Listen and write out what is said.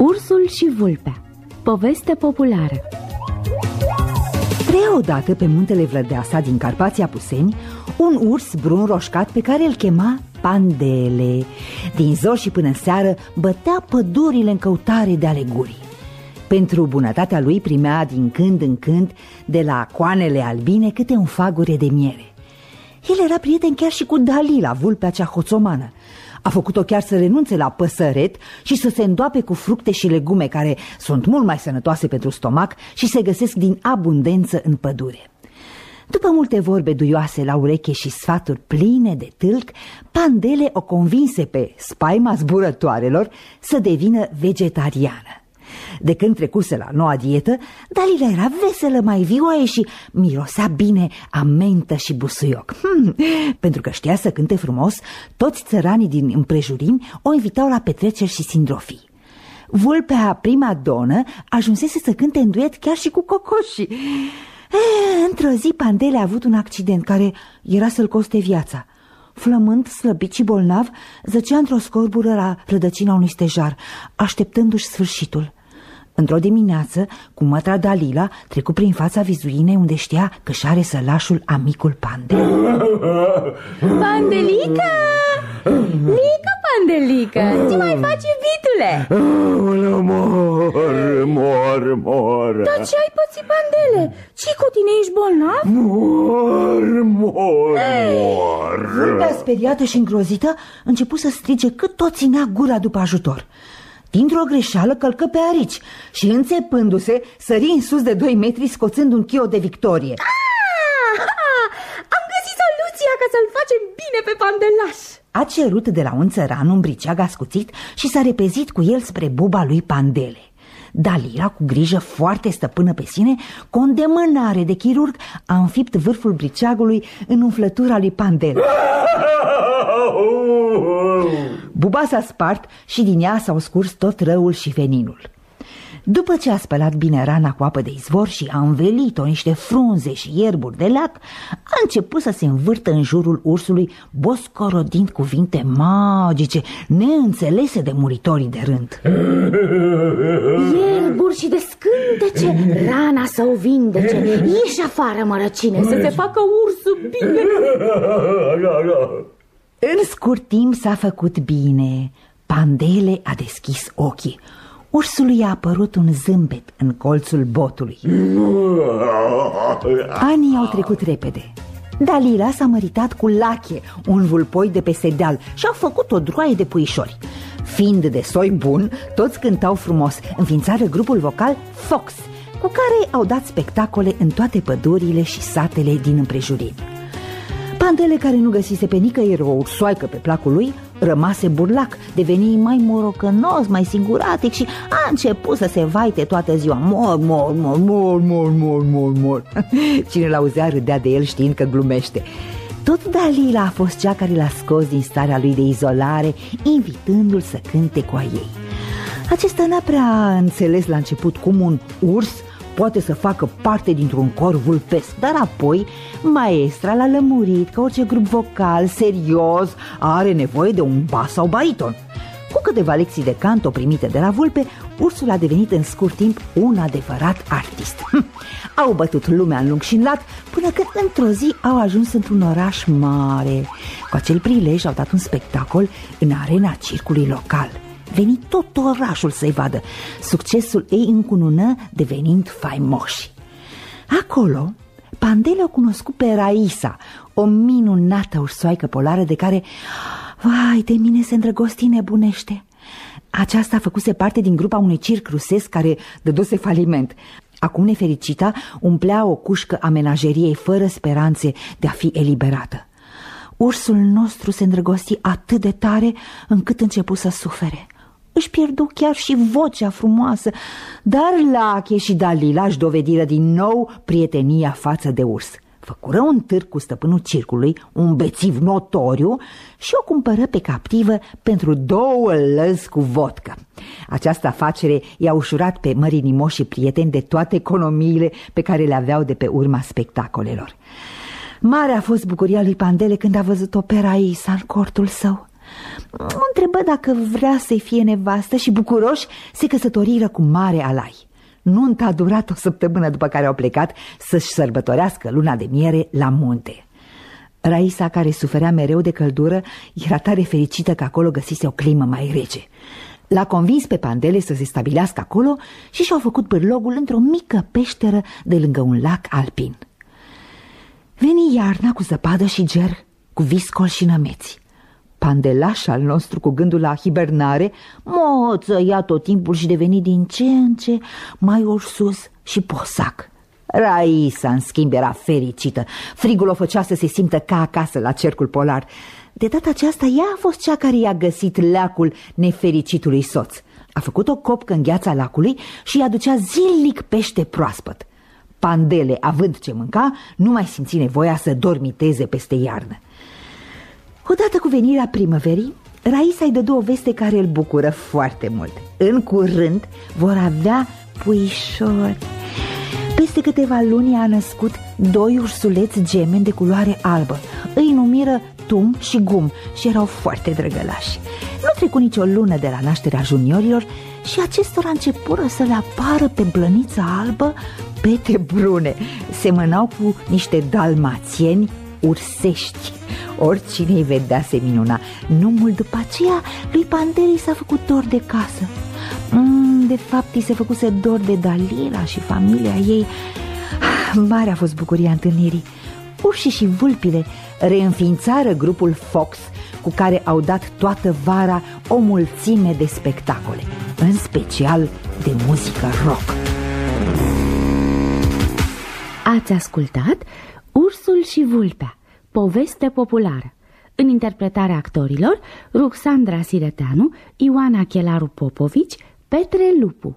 Ursul și vulpea Poveste populară Trăia odată pe muntele Vlădeasa din Carpația Puseni un urs brun roșcat pe care îl chema Pandele. Din zor și până seară bătea pădurile în căutare de alegurii. Pentru bunătatea lui primea din când în când de la coanele albine câte un fagure de miere. El era prieten chiar și cu Dalila, vulpea cea hoțomană. A făcut-o chiar să renunțe la păsăret și să se îndoape cu fructe și legume care sunt mult mai sănătoase pentru stomac și se găsesc din abundență în pădure. După multe vorbe duioase la ureche și sfaturi pline de tâlc, Pandele o convinse pe spaima zburătoarelor să devină vegetariană. De când trecuse la noua dietă, Dalila era veselă, mai vioaie și mirosea bine a mentă și busuioc. Hmm, pentru că știa să cânte frumos, toți țăranii din împrejurimi o invitau la petreceri și sindrofii. Vulpea prima donă ajunsese să cânte în duet chiar și cu cocoșii. Într-o zi, Pandele a avut un accident care era să-l coste viața. Flămând, slăbit și bolnav, zăcea într-o scorbură la rădăcina unui stejar, așteptându-și sfârșitul. Într-o dimineață, cu mătra Dalila, trecu prin fața vizuinei unde știa că și are sălașul amicul Pande. Pandelica! Mică Pandelica, ce mai faci, iubitule? Mor, mor, mor Dar ce ai pățit, Pandele? ce cu tine ești bolnav? Mor, mor, mor Vulpea speriată și îngrozită început să strige cât tot ținea gura după ajutor Dintr-o greșeală călcă pe arici și înțepându-se sări în sus de 2 metri scoțând un chio de victorie. Ah, ah, Am găsit soluția ca să-l facem bine pe pandelaș A cerut de la un țăran un briceag ascuțit și s-a repezit cu el spre buba lui Pandele. Dalila, cu grijă foarte stăpână pe sine, cu o îndemânare de chirurg, a înfipt vârful briceagului în umflătura lui Pandele Buba s-a spart și din ea s-au scurs tot răul și veninul. După ce a spălat bine rana cu apă de izvor și a învelit-o niște frunze și ierburi de lac, a început să se învârtă în jurul ursului, boscorodind cuvinte magice, neînțelese de muritorii de rând. Ierburi și de scântece, rana să o vindece, ieși afară, mărăcine, să se facă ursul bine. În scurt timp s-a făcut bine. Pandele a deschis ochii. Ursului a apărut un zâmbet în colțul botului. Anii au trecut repede. Dalila s-a măritat cu Lache, un vulpoi de pe sedeal, și au făcut o droaie de puișori. Fiind de soi bun, toți cântau frumos, înființară grupul vocal Fox, cu care au dat spectacole în toate pădurile și satele din împrejurimi. Pandele, care nu găsise pe nicăieri o ursoaică pe placul lui, rămase burlac, deveni mai morocănos, mai singuratic și a început să se vaite toată ziua. Mor, mor, mor, mor, mor, mor, mor, mor. Cine l-auzea râdea de el știind că glumește. Tot Dalila a fost cea care l-a scos din starea lui de izolare, invitându-l să cânte cu a ei. Acesta n-a prea înțeles la început cum un urs poate să facă parte dintr-un cor vulpesc, dar apoi maestra l-a lămurit că orice grup vocal serios are nevoie de un bas sau bariton. Cu câteva lecții de canto primite de la vulpe, ursul a devenit în scurt timp un adevărat artist. au bătut lumea în lung și în lat până când într-o zi au ajuns într-un oraș mare. Cu acel prilej au dat un spectacol în arena circului local – Veni tot orașul să-i vadă. Succesul ei încunună devenind faimoși. Acolo, Pandele a cunoscut pe Raisa, o minunată ursoaică polară de care, vai, de mine se îndrăgosti nebunește. Aceasta a făcuse parte din grupa unui circ rusesc care dăduse faliment. Acum nefericita umplea o cușcă a menajeriei fără speranțe de a fi eliberată. Ursul nostru se îndrăgosti atât de tare încât început să sufere își pierdu chiar și vocea frumoasă, dar Lache și Dalila își dovediră din nou prietenia față de urs. Făcură un târg cu stăpânul circului, un bețiv notoriu, și o cumpără pe captivă pentru două lăzi cu vodcă. Această afacere i-a ușurat pe mărinimoșii prieteni de toate economiile pe care le aveau de pe urma spectacolelor. Mare a fost bucuria lui Pandele când a văzut opera ei în cortul său. O întrebă dacă vrea să-i fie nevastă și bucuroși se căsătoriră cu mare alai. Nunta a durat o săptămână după care au plecat să-și sărbătorească luna de miere la munte. Raisa, care suferea mereu de căldură, era tare fericită că acolo găsise o climă mai rece. L-a convins pe Pandele să se stabilească acolo și și-au făcut bârlogul într-o mică peșteră de lângă un lac alpin. Veni iarna cu zăpadă și ger, cu viscol și nămeți. Pandelaș al nostru cu gândul la hibernare, moță ia tot timpul și deveni din ce în ce mai ursus și posac. Raisa, în schimb, era fericită. Frigul o făcea să se simtă ca acasă la cercul polar. De data aceasta, ea a fost cea care i-a găsit leacul nefericitului soț. A făcut o copcă în gheața lacului și i-a ducea zilnic pește proaspăt. Pandele, având ce mânca, nu mai simți nevoia să dormiteze peste iarnă. Odată cu venirea primăverii, Raisa îi dădu o veste care îl bucură foarte mult. În curând vor avea puișori. Peste câteva luni a născut doi ursuleți gemeni de culoare albă. Îi numiră Tum și Gum și erau foarte drăgălași. Nu trecu nicio lună de la nașterea juniorilor și acestora începură să le apară pe plănița albă pete brune. Semănau cu niște dalmațieni ursești. Oricine îi vedea se minuna. Nu mult după aceea, lui Pandeli s-a făcut dor de casă. Mm, de fapt, îi se făcuse dor de Dalila și familia ei. Mare a fost bucuria întâlnirii. Urșii și vulpile reînființară grupul Fox cu care au dat toată vara o mulțime de spectacole, în special de muzică rock. Ați ascultat Ursul și Vulpea, poveste populară. În interpretarea actorilor, Ruxandra Sireteanu, Ioana Chelaru Popovici, Petre Lupu.